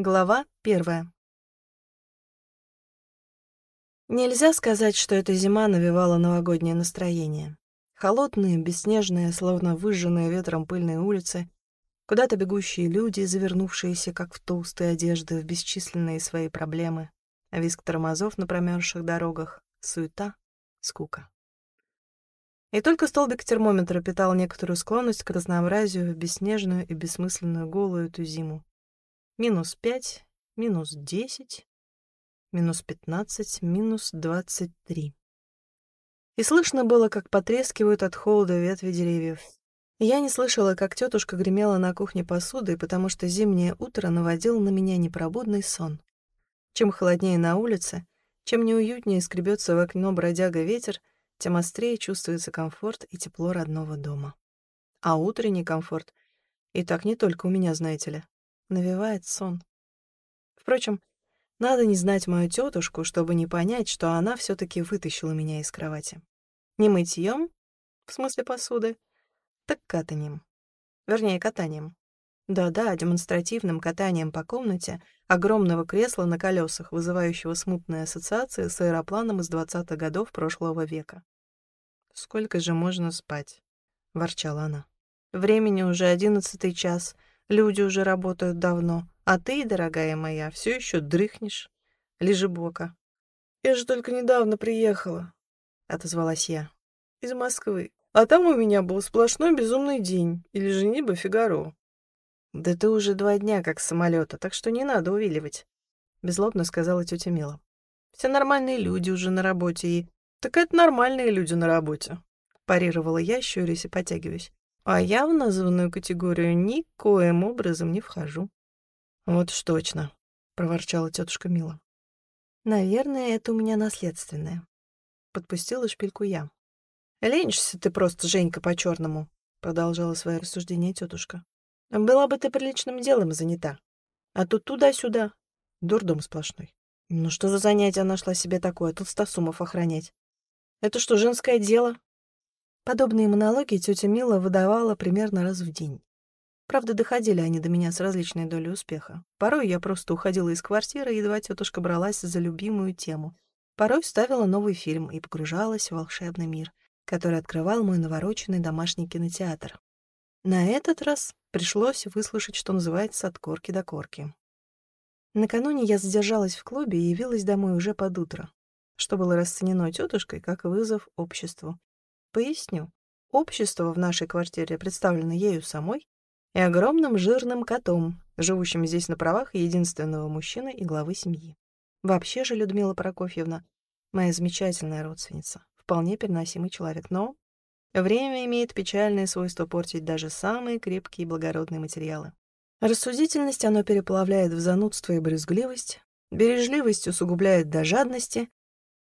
Глава первая. Нельзя сказать, что эта зима навевала новогоднее настроение. Холодные, бесснежные, словно выжженные ветром пыльные улицы, куда-то бегущие люди, завернувшиеся, как в толстые одежды, в бесчисленные свои проблемы, виск тормозов на промерзших дорогах, суета, скука. И только столбик термометра питал некоторую склонность к разнообразию в бесснежную и бессмысленную голую эту зиму минус пять, минус десять, минус пятнадцать, минус двадцать три. И слышно было, как потрескивают от холода ветви деревьев. Я не слышала, как тетушка гремела на кухне посудой, потому что зимнее утро наводило на меня непробудный сон. Чем холоднее на улице, чем неуютнее скребется в окно бродяга ветер, тем острее чувствуется комфорт и тепло родного дома. А утренний комфорт и так не только у меня, знаете ли навевает сон. Впрочем, надо не знать мою тетушку, чтобы не понять, что она все таки вытащила меня из кровати. Не мытьем, в смысле посуды, так катанием. Вернее, катанием. Да-да, демонстративным катанием по комнате огромного кресла на колесах, вызывающего смутные ассоциации с аэропланом из 20-х годов прошлого века. «Сколько же можно спать?» — ворчала она. «Времени уже одиннадцатый час — Люди уже работают давно, а ты, дорогая моя, все еще дрыхнешь. Лежи бока. Я же только недавно приехала, отозвалась я. Из Москвы. А там у меня был сплошной безумный день. Или женитьба Фигаро. Да ты уже два дня как с самолета, так что не надо увиливать, беззлобно сказала тетя Мила. Все нормальные люди уже на работе и... Так это нормальные люди на работе, парировала я, щурясь и потягиваясь. А я в названную категорию никоим образом не вхожу. Вот уж точно, проворчала тетушка Мила. Наверное, это у меня наследственное. Подпустила шпильку я. Ленишься ты просто, Женька, по-черному, продолжала свое рассуждение тетушка. Была бы ты приличным делом занята. А тут туда-сюда. Дурдом сплошной. Ну что за занятие нашла себе такое, толстосумов охранять? Это что, женское дело? Подобные монологи тетя Мила выдавала примерно раз в день. Правда, доходили они до меня с различной долей успеха. Порой я просто уходила из квартиры, едва тетушка бралась за любимую тему. Порой ставила новый фильм и погружалась в волшебный мир, который открывал мой навороченный домашний кинотеатр. На этот раз пришлось выслушать, что называется, от корки до корки. Накануне я задержалась в клубе и явилась домой уже под утро, что было расценено тетушкой как вызов обществу. Поясню. Общество в нашей квартире представлено ею самой и огромным жирным котом, живущим здесь на правах единственного мужчины и главы семьи. Вообще же Людмила Прокофьевна — моя замечательная родственница, вполне переносимый человек, но время имеет печальное свойство портить даже самые крепкие и благородные материалы. Рассудительность оно переплавляет в занудство и брюзгливость, бережливость усугубляет до жадности,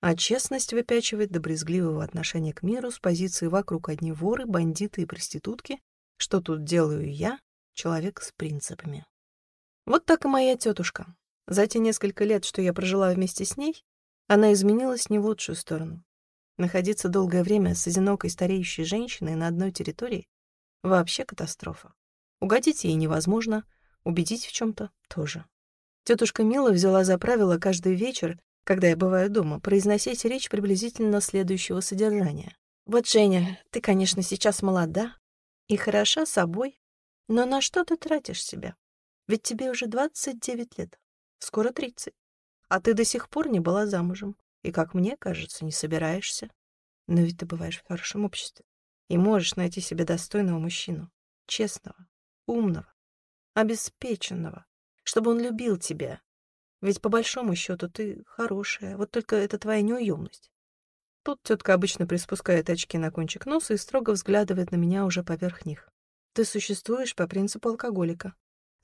а честность выпячивает до брезгливого отношения к миру с позиции вокруг одни воры, бандиты и проститутки. Что тут делаю я, человек с принципами? Вот так и моя тетушка. За те несколько лет, что я прожила вместе с ней, она изменилась не в лучшую сторону. Находиться долгое время с одинокой стареющей женщиной на одной территории — вообще катастрофа. Угодить ей невозможно, убедить в чем то тоже. Тетушка Мила взяла за правило каждый вечер когда я бываю дома, произносить речь приблизительно следующего содержания. «Вот, Женя, ты, конечно, сейчас молода и хороша собой, но на что ты тратишь себя? Ведь тебе уже 29 лет, скоро 30, а ты до сих пор не была замужем и, как мне кажется, не собираешься. Но ведь ты бываешь в хорошем обществе и можешь найти себе достойного мужчину, честного, умного, обеспеченного, чтобы он любил тебя, ведь по большому счету ты хорошая, вот только это твоя неуемность. Тут тетка обычно приспускает очки на кончик носа и строго взглядывает на меня уже поверх них. Ты существуешь по принципу алкоголика.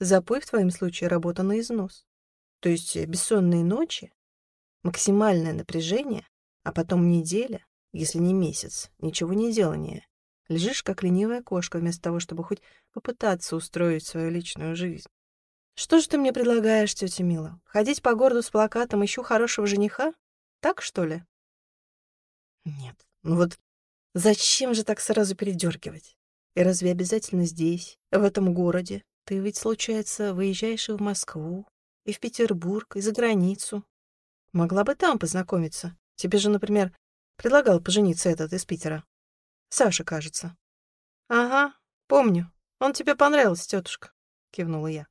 Запой в твоем случае работа на износ. То есть бессонные ночи, максимальное напряжение, а потом неделя, если не месяц, ничего не делания. Лежишь, как ленивая кошка, вместо того, чтобы хоть попытаться устроить свою личную жизнь. Что же ты мне предлагаешь, тетя Мила? Ходить по городу с плакатом «Ищу хорошего жениха»? Так, что ли? Нет. Ну вот зачем же так сразу передергивать? И разве обязательно здесь, в этом городе? Ты ведь, случается, выезжаешь и в Москву, И в Петербург, и за границу. Могла бы там познакомиться. Тебе же, например, предлагал пожениться этот из Питера. Саша, кажется. Ага, помню. Он тебе понравился, тетушка, кивнула я.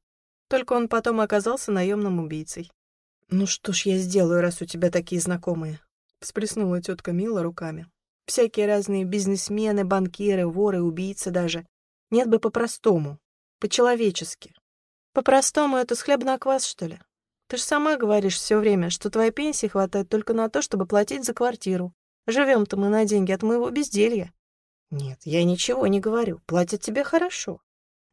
Только он потом оказался наемным убийцей. Ну что ж я сделаю, раз у тебя такие знакомые? Всплеснула тетка Мила руками. Всякие разные бизнесмены, банкиры, воры, убийцы даже. Нет бы по-простому, по-человечески. По-простому это с хлеб на квас, что ли? Ты же сама говоришь все время, что твоей пенсии хватает только на то, чтобы платить за квартиру. Живем-то мы на деньги от моего безделья. Нет, я ничего не говорю. Платят тебе хорошо.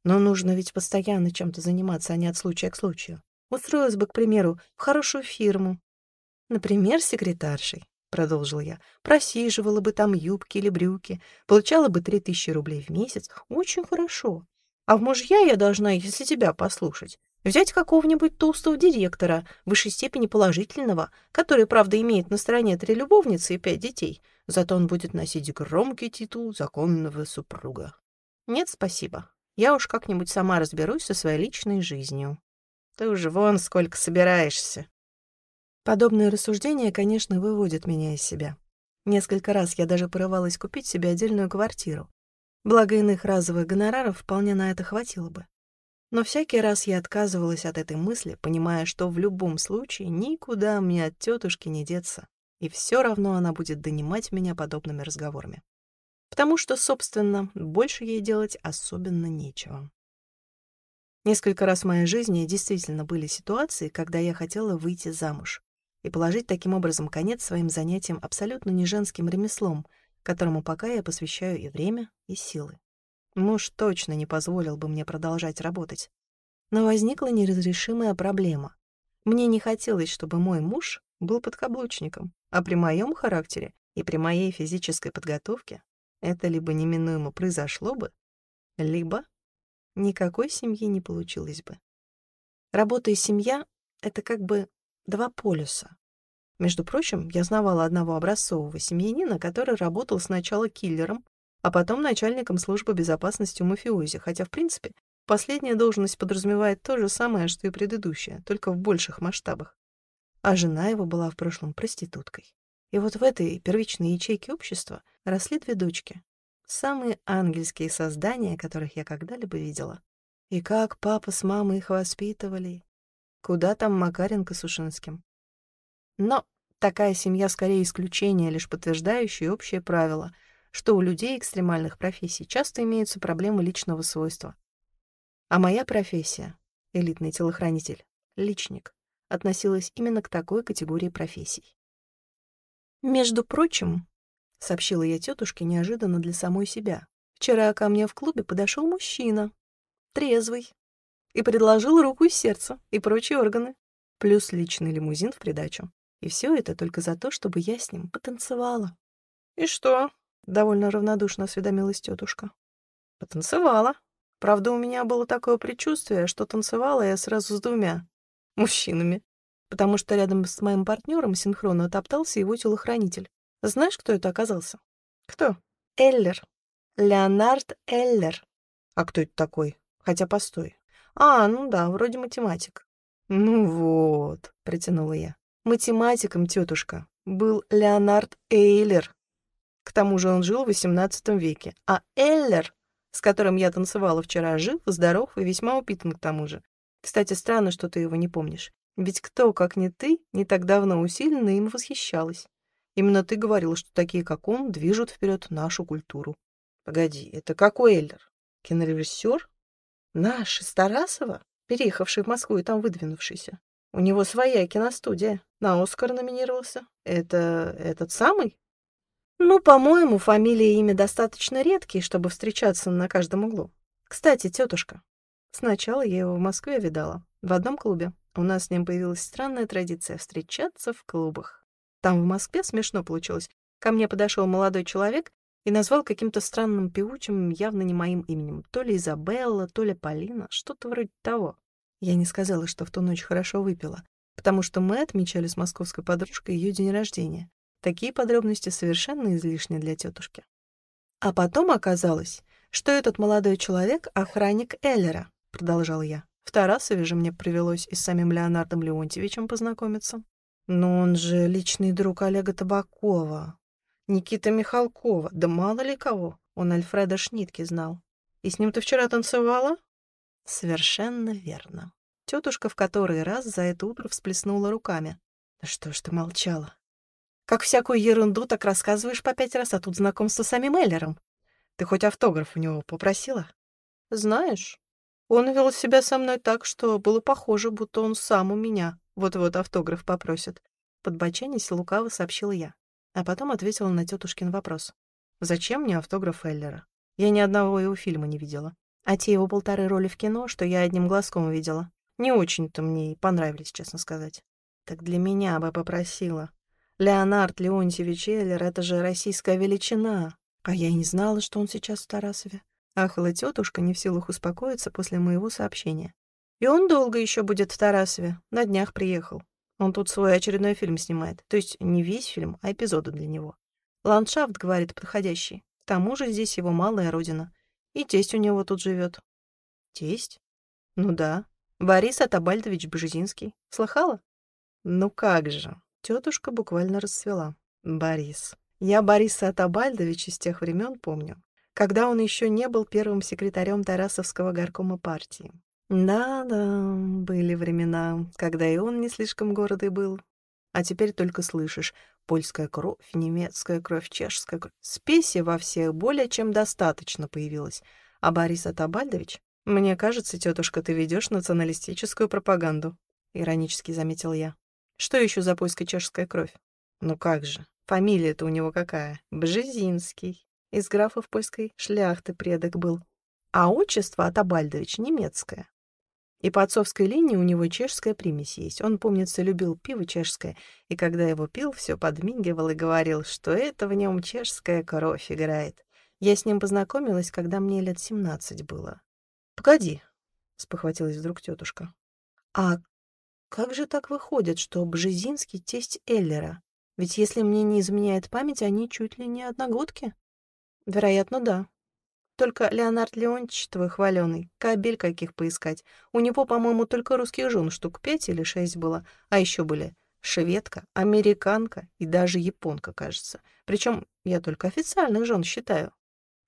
Но нужно ведь постоянно чем-то заниматься, а не от случая к случаю. Устроилась бы, к примеру, в хорошую фирму. Например, секретаршей, — продолжил я. Просиживала бы там юбки или брюки, получала бы три тысячи рублей в месяц. Очень хорошо. А в мужья я должна, если тебя послушать, Взять какого-нибудь толстого директора, высшей степени положительного, который, правда, имеет на стороне три любовницы и пять детей, зато он будет носить громкий титул законного супруга. Нет, спасибо. Я уж как-нибудь сама разберусь со своей личной жизнью. Ты уже вон сколько собираешься. Подобные рассуждения, конечно, выводят меня из себя. Несколько раз я даже порывалась купить себе отдельную квартиру. Благо иных разовых гонораров вполне на это хватило бы. Но всякий раз я отказывалась от этой мысли, понимая, что в любом случае никуда мне от тетушки не деться, и все равно она будет донимать меня подобными разговорами. Потому что, собственно, больше ей делать особенно нечего. Несколько раз в моей жизни действительно были ситуации, когда я хотела выйти замуж и положить таким образом конец своим занятиям абсолютно не женским ремеслом, которому пока я посвящаю и время, и силы. Муж точно не позволил бы мне продолжать работать. Но возникла неразрешимая проблема. Мне не хотелось, чтобы мой муж был подкаблучником, а при моем характере и при моей физической подготовке это либо неминуемо произошло бы, либо никакой семьи не получилось бы. Работа и семья — это как бы два полюса. Между прочим, я знавала одного образцового семьянина, который работал сначала киллером, а потом начальником службы безопасности у мафиози, хотя, в принципе, последняя должность подразумевает то же самое, что и предыдущая, только в больших масштабах. А жена его была в прошлом проституткой. И вот в этой первичной ячейке общества росли две дочки. Самые ангельские создания, которых я когда-либо видела. И как папа с мамой их воспитывали. Куда там Макаренко с Ушинским. Но такая семья скорее исключение, лишь подтверждающее общее правило — что у людей экстремальных профессий часто имеются проблемы личного свойства. А моя профессия, элитный телохранитель, личник, относилась именно к такой категории профессий. «Между прочим», — сообщила я тетушке неожиданно для самой себя, «вчера ко мне в клубе подошел мужчина, трезвый, и предложил руку и сердце, и прочие органы, плюс личный лимузин в придачу. И все это только за то, чтобы я с ним потанцевала». «И что, довольно равнодушно осведомилась тетушка. Потанцевала. Правда, у меня было такое предчувствие, что танцевала я сразу с двумя мужчинами, потому что рядом с моим партнером синхронно топтался его телохранитель. Знаешь, кто это оказался? Кто? Эллер. Леонард Эллер. А кто это такой? Хотя постой. А, ну да, вроде математик. Ну вот, протянула я. Математиком, тетушка, был Леонард Эйлер. К тому же он жил в XVIII веке. А Эллер, с которым я танцевала вчера, жив, здоров и весьма упитан к тому же. Кстати, странно, что ты его не помнишь. Ведь кто, как не ты, не так давно усиленно им восхищалась. Именно ты говорил, что такие, как он, движут вперед нашу культуру. Погоди, это какой Эллер? Кинорежиссер? Наш, из Тарасова? Переехавший в Москву и там выдвинувшийся. У него своя киностудия. На Оскар номинировался. Это этот самый? Ну, по-моему, фамилия и имя достаточно редкие, чтобы встречаться на каждом углу. Кстати, тетушка. Сначала я его в Москве видала, в одном клубе. У нас с ним появилась странная традиция встречаться в клубах. Там в Москве смешно получилось. Ко мне подошел молодой человек и назвал каким-то странным певучим, явно не моим именем. То ли Изабелла, то ли Полина, что-то вроде того. Я не сказала, что в ту ночь хорошо выпила, потому что мы отмечали с московской подружкой ее день рождения. Такие подробности совершенно излишни для тетушки. А потом оказалось, что этот молодой человек — охранник Эллера, продолжал я. В Тарасове же мне привелось и с самим Леонардом Леонтьевичем познакомиться. Но он же личный друг Олега Табакова, Никита Михалкова, да мало ли кого. Он Альфреда Шнитки знал. И с ним ты вчера танцевала? Совершенно верно. Тетушка в который раз за это утро всплеснула руками. Да что ж ты молчала? Как всякую ерунду так рассказываешь по пять раз, а тут знакомство с самим Эллером. Ты хоть автограф у него попросила? Знаешь, он вел себя со мной так, что было похоже, будто он сам у меня вот-вот автограф попросит. Подбоченясь, лукаво сообщила я, а потом ответила на тетушкин вопрос. Зачем мне автограф Эллера? Я ни одного его фильма не видела. А те его полторы роли в кино, что я одним глазком видела, не очень-то мне понравились, честно сказать. Так для меня бы попросила. Леонард Леонтьевич Эллер — это же российская величина. А я и не знала, что он сейчас в Тарасове. Ахала тетушка, не в силах успокоиться после моего сообщения. И он долго еще будет в Тарасове. На днях приехал. Он тут свой очередной фильм снимает. То есть не весь фильм, а эпизоды для него. Ландшафт, говорит, подходящий. К тому же здесь его малая родина. И тесть у него тут живет. Тесть? Ну да. Борис Атабальдович Бжезинский. Слыхала? Ну как же. Тетушка буквально расцвела. Борис. Я Бориса Атабальдовича с тех времен помню, когда он еще не был первым секретарем Тарасовского горкома партии. Да-да, были времена, когда и он не слишком гордый был. А теперь только слышишь польская кровь, немецкая кровь, чешская кровь. Спеси во всех более чем достаточно появилось. А Борис Атабальдович, мне кажется, тетушка, ты ведешь националистическую пропаганду, иронически заметил я. Что еще за польская чешская кровь? Ну как же, фамилия-то у него какая? Бжезинский. Из графов польской шляхты предок был. А отчество Атабальдович немецкое. И по отцовской линии у него чешская примесь есть. Он, помнится, любил пиво чешское, и когда его пил, все подмигивал и говорил, что это в нем чешская кровь играет. Я с ним познакомилась, когда мне лет семнадцать было. «Погоди», — спохватилась вдруг тетушка. «А как же так выходит, что Бжезинский — тесть Эллера? Ведь, если мне не изменяет память, они чуть ли не одногодки?» «Вероятно, да», только Леонард Леонтьевич твой хваленый, кабель каких поискать. У него, по-моему, только русских жен штук пять или шесть было, а еще были шведка, американка и даже японка, кажется. Причем я только официальных жен считаю.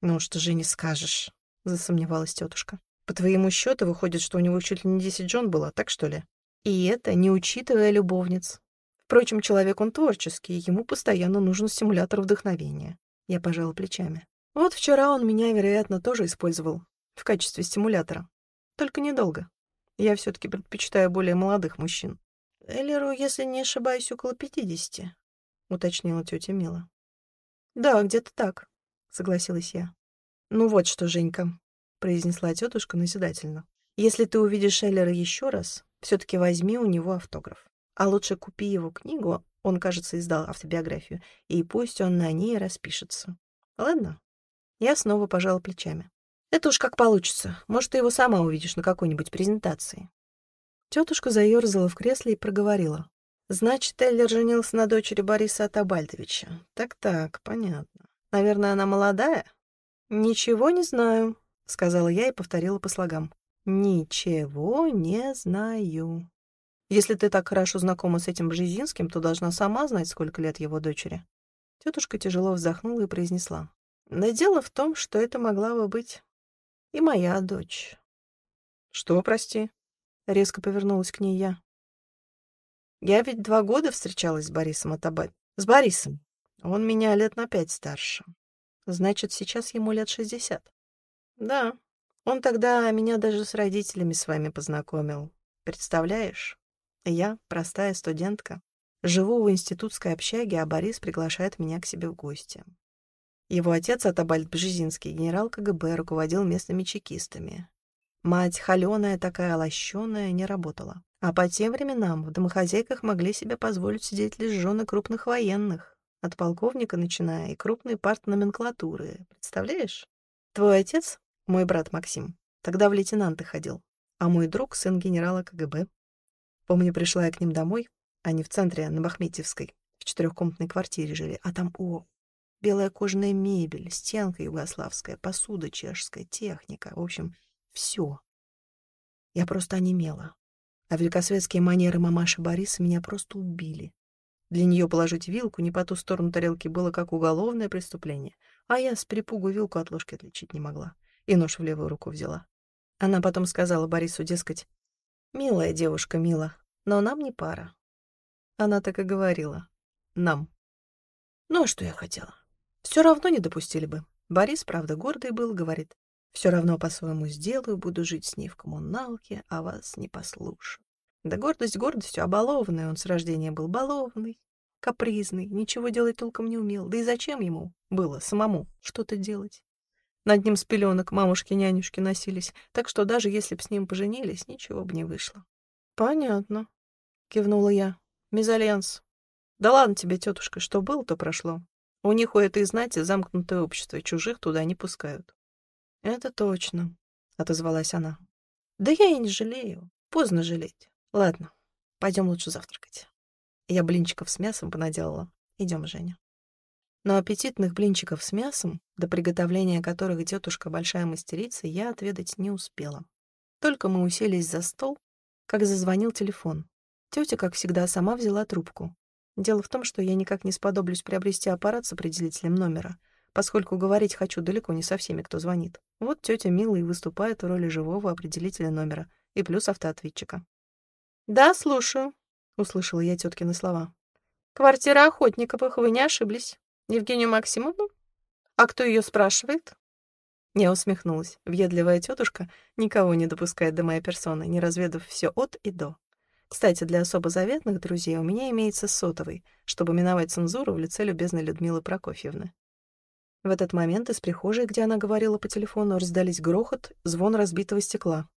Ну что же не скажешь, засомневалась тетушка. По твоему счету выходит, что у него чуть ли не десять жен было, так что ли? И это не учитывая любовниц. Впрочем, человек он творческий, ему постоянно нужен стимулятор вдохновения. Я пожала плечами. Вот вчера он меня, вероятно, тоже использовал в качестве стимулятора. Только недолго. Я все таки предпочитаю более молодых мужчин. Эллеру, если не ошибаюсь, около пятидесяти, уточнила тетя Мила. Да, где-то так, согласилась я. Ну вот что, Женька, произнесла тетушка назидательно. Если ты увидишь Эллера еще раз, все таки возьми у него автограф. А лучше купи его книгу, он, кажется, издал автобиографию, и пусть он на ней распишется. Ладно? Я снова пожала плечами. Это уж как получится. Может, ты его сама увидишь на какой-нибудь презентации. Тетушка заерзала в кресле и проговорила. Значит, Эллер женился на дочери Бориса Атабальдовича. Так-так, понятно. Наверное, она молодая? Ничего не знаю, сказала я и повторила по слогам. Ничего не знаю. Если ты так хорошо знакома с этим Бжезинским, то должна сама знать, сколько лет его дочери. Тетушка тяжело вздохнула и произнесла. Но дело в том, что это могла бы быть и моя дочь. Что, прости? Резко повернулась к ней я. Я ведь два года встречалась с Борисом Атабай. С Борисом. Он меня лет на пять старше. Значит, сейчас ему лет шестьдесят. Да. Он тогда меня даже с родителями с вами познакомил. Представляешь? Я, простая студентка, живу в институтской общаге, а Борис приглашает меня к себе в гости. Его отец, Атабальд Бжезинский, генерал КГБ, руководил местными чекистами. Мать, холеная такая, лощеная, не работала. А по тем временам в домохозяйках могли себе позволить сидеть лишь жены крупных военных, от полковника начиная и крупной партноменклатуры. Представляешь? Твой отец, мой брат Максим, тогда в лейтенанты ходил, а мой друг — сын генерала КГБ. Помню, пришла я к ним домой, они в центре, на Бахметьевской, в четырехкомнатной квартире жили, а там, о, Белая кожаная мебель, стенка югославская, посуда чешская, техника. В общем, все. Я просто онемела. А великосветские манеры мамаши Бориса меня просто убили. Для нее положить вилку не по ту сторону тарелки было как уголовное преступление, а я с перепугу вилку от ложки отличить не могла и нож в левую руку взяла. Она потом сказала Борису, дескать, «Милая девушка, мила, но нам не пара». Она так и говорила. «Нам». Ну, а что я хотела? Все равно не допустили бы. Борис, правда, гордый был, говорит, все равно по-своему сделаю, буду жить с ней в коммуналке, а вас не послушаю. Да гордость гордостью, а балованный он с рождения был балованный, капризный, ничего делать толком не умел. Да и зачем ему было самому что-то делать? Над ним с пеленок мамушки-нянюшки носились, так что даже если б с ним поженились, ничего бы не вышло. — Понятно, — кивнула я. — Мезальянс. Да ладно тебе, тетушка, что было, то прошло. У них у этой знати замкнутое общество, чужих туда не пускают. — Это точно, — отозвалась она. — Да я и не жалею. Поздно жалеть. Ладно, пойдем лучше завтракать. Я блинчиков с мясом понаделала. Идем, Женя. Но аппетитных блинчиков с мясом, до приготовления которых тетушка большая мастерица, я отведать не успела. Только мы уселись за стол, как зазвонил телефон. Тетя, как всегда, сама взяла трубку. Дело в том, что я никак не сподоблюсь приобрести аппарат с определителем номера — поскольку говорить хочу далеко не со всеми, кто звонит. Вот тетя Мила и выступает в роли живого определителя номера и плюс автоответчика. «Да, слушаю», — услышала я теткины слова. «Квартира Охотниковых, вы не ошиблись. Евгению Максимовну? А кто ее спрашивает?» Я усмехнулась. Въедливая тетушка никого не допускает до моей персоны, не разведав все от и до. Кстати, для особо заветных друзей у меня имеется сотовый, чтобы миновать цензуру в лице любезной Людмилы Прокофьевны. В этот момент из прихожей, где она говорила по телефону, раздались грохот, звон разбитого стекла.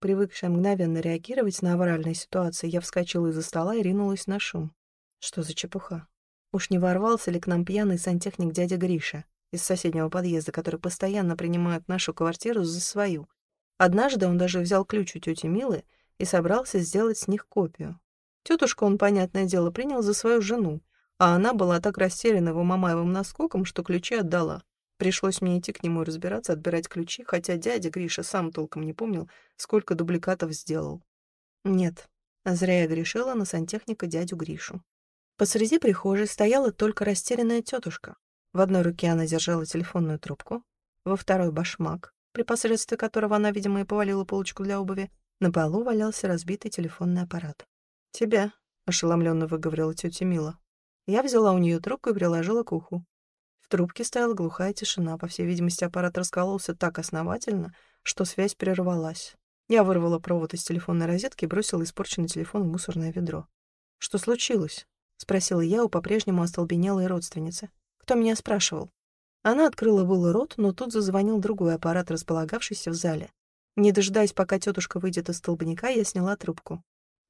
Привыкшая мгновенно реагировать на авральные ситуации, я вскочила из-за стола и ринулась на шум. Что за чепуха? Уж не ворвался ли к нам пьяный сантехник дядя Гриша из соседнего подъезда, который постоянно принимает нашу квартиру за свою? Однажды он даже взял ключ у тети Милы и собрался сделать с них копию. Тетушку он, понятное дело, принял за свою жену, а она была так растеряна его мамаевым наскоком, что ключи отдала. Пришлось мне идти к нему разбираться, отбирать ключи, хотя дядя Гриша сам толком не помнил, сколько дубликатов сделал. Нет, зря я грешила на сантехника дядю Гришу. Посреди прихожей стояла только растерянная тетушка. В одной руке она держала телефонную трубку, во второй — башмак, при посредстве которого она, видимо, и повалила полочку для обуви. На полу валялся разбитый телефонный аппарат. «Тебя», — ошеломленно выговорила тетя Мила. Я взяла у нее трубку и приложила к уху. В трубке стояла глухая тишина. По всей видимости, аппарат раскололся так основательно, что связь прервалась. Я вырвала провод из телефонной розетки и бросила испорченный телефон в мусорное ведро. «Что случилось?» — спросила я у по-прежнему остолбенелой родственницы. «Кто меня спрашивал?» Она открыла было рот, но тут зазвонил другой аппарат, располагавшийся в зале. Не дожидаясь, пока тетушка выйдет из столбняка, я сняла трубку.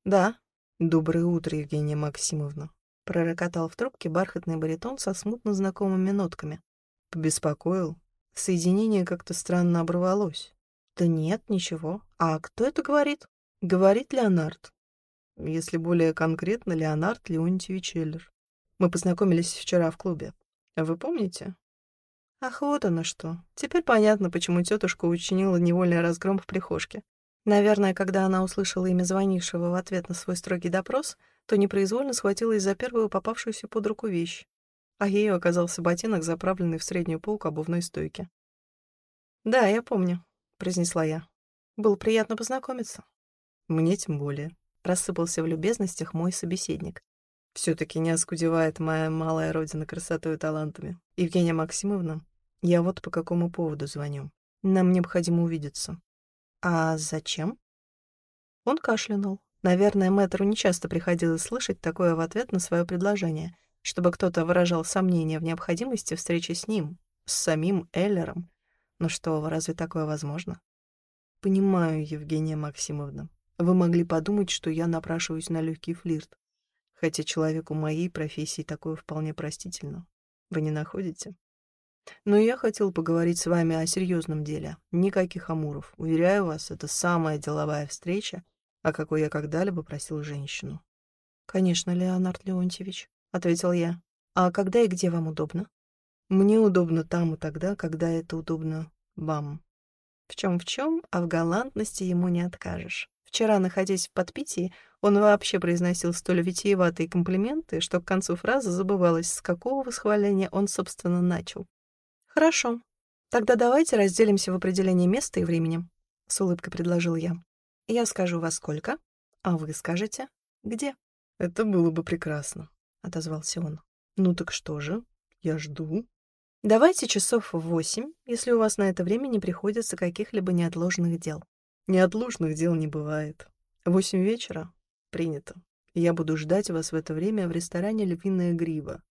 «Да». «Доброе утро, Евгения Максимовна», пророкотал в трубке бархатный баритон со смутно знакомыми нотками. Побеспокоил. Соединение как-то странно оборвалось. Да нет, ничего. А кто это говорит? Говорит Леонард. Если более конкретно, Леонард Леонтьевич Эллер. Мы познакомились вчера в клубе. Вы помните? Ах, вот оно что. Теперь понятно, почему тетушка учинила невольный разгром в прихожке. Наверное, когда она услышала имя звонившего в ответ на свой строгий допрос, то непроизвольно схватилась за первую попавшуюся под руку вещь, а ею оказался ботинок, заправленный в среднюю полку обувной стойки. «Да, я помню», — произнесла я. «Было приятно познакомиться». «Мне тем более», — рассыпался в любезностях мой собеседник. «Все-таки не оскудевает моя малая родина красотой и талантами. Евгения Максимовна, я вот по какому поводу звоню. Нам необходимо увидеться». «А зачем?» Он кашлянул. Наверное, мэтру нечасто приходилось слышать такое в ответ на свое предложение, чтобы кто-то выражал сомнение в необходимости встречи с ним, с самим Эллером. Но что, разве такое возможно? Понимаю, Евгения Максимовна. Вы могли подумать, что я напрашиваюсь на легкий флирт. Хотя человеку моей профессии такое вполне простительно. Вы не находите? Но я хотел поговорить с вами о серьезном деле. Никаких амуров. Уверяю вас, это самая деловая встреча, о какой я когда-либо просил женщину. «Конечно, Леонард Леонтьевич», — ответил я. «А когда и где вам удобно?» «Мне удобно там и тогда, когда это удобно вам». В чем в чем, а в галантности ему не откажешь. Вчера, находясь в подпитии, он вообще произносил столь витиеватые комплименты, что к концу фразы забывалось, с какого восхваления он, собственно, начал. «Хорошо. Тогда давайте разделимся в определении места и времени», — с улыбкой предложил я. «Я скажу во сколько, а вы скажете, где». «Это было бы прекрасно», — отозвался он. «Ну так что же? Я жду». Давайте часов в восемь, если у вас на это время не приходится каких-либо неотложных дел. Неотложных дел не бывает. Восемь вечера? Принято. Я буду ждать вас в это время в ресторане «Львиная грива».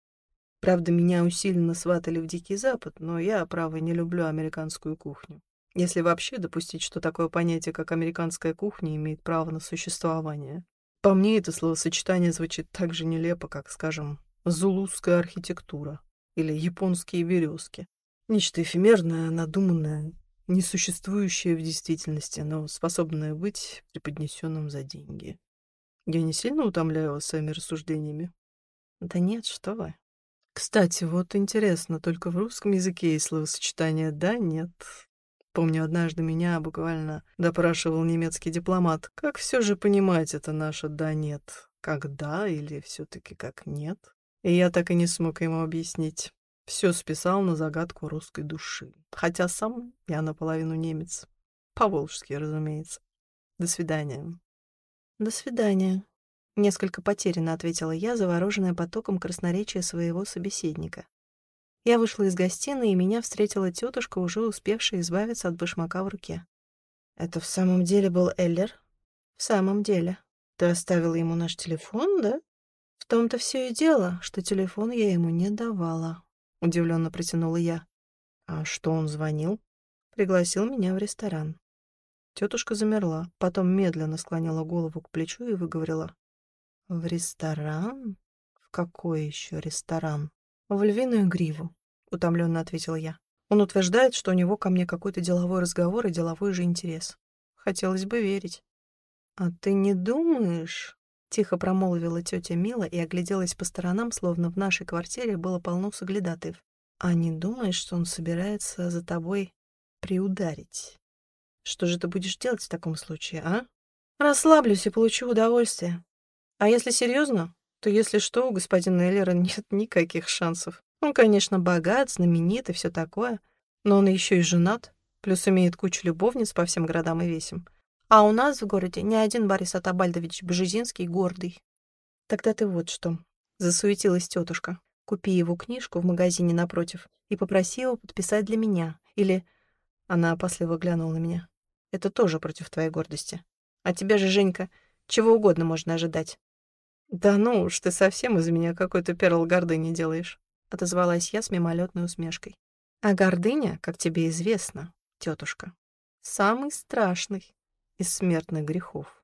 Правда, меня усиленно сватали в Дикий Запад, но я, право, не люблю американскую кухню. Если вообще допустить, что такое понятие, как американская кухня, имеет право на существование. По мне, это словосочетание звучит так же нелепо, как, скажем, «зулузская архитектура» или японские березки. Нечто эфемерное, надуманное, несуществующее в действительности, но способное быть преподнесенным за деньги. Я не сильно утомляю вас своими рассуждениями? Да нет, что вы. Кстати, вот интересно, только в русском языке есть словосочетание «да», «нет». Помню, однажды меня буквально допрашивал немецкий дипломат. Как все же понимать это наше «да», «нет»? Как «да» или все таки как «нет»? И я так и не смог ему объяснить. Все списал на загадку русской души. Хотя сам я наполовину немец. По-волжски, разумеется. До свидания. До свидания. Несколько потерянно ответила я, завороженная потоком красноречия своего собеседника. Я вышла из гостиной, и меня встретила тетушка, уже успевшая избавиться от башмака в руке. «Это в самом деле был Эллер?» «В самом деле. Ты оставила ему наш телефон, да?» В том-то все и дело, что телефон я ему не давала. Удивленно протянула я. А что он звонил? Пригласил меня в ресторан. Тетушка замерла, потом медленно склонила голову к плечу и выговорила. «В ресторан? В какой еще ресторан?» «В львиную гриву», — утомленно ответила я. «Он утверждает, что у него ко мне какой-то деловой разговор и деловой же интерес. Хотелось бы верить». «А ты не думаешь, Тихо промолвила тетя Мила и огляделась по сторонам, словно в нашей квартире было полно соглядатаев. «А не думаешь, что он собирается за тобой приударить? Что же ты будешь делать в таком случае, а? Расслаблюсь и получу удовольствие. А если серьезно, то если что, у господина Эллера нет никаких шансов. Он, конечно, богат, знаменит и все такое, но он еще и женат, плюс имеет кучу любовниц по всем городам и весям. А у нас в городе не один Борис Атабальдович Бжезинский гордый. Тогда ты вот что. Засуетилась тетушка. Купи его книжку в магазине напротив и попроси его подписать для меня. Или... Она опасливо глянула на меня. Это тоже против твоей гордости. А тебя же, Женька, чего угодно можно ожидать. Да ну уж, ты совсем из меня какой-то перл гордыни делаешь. Отозвалась я с мимолетной усмешкой. А гордыня, как тебе известно, тетушка, самый страшный из смертных грехов.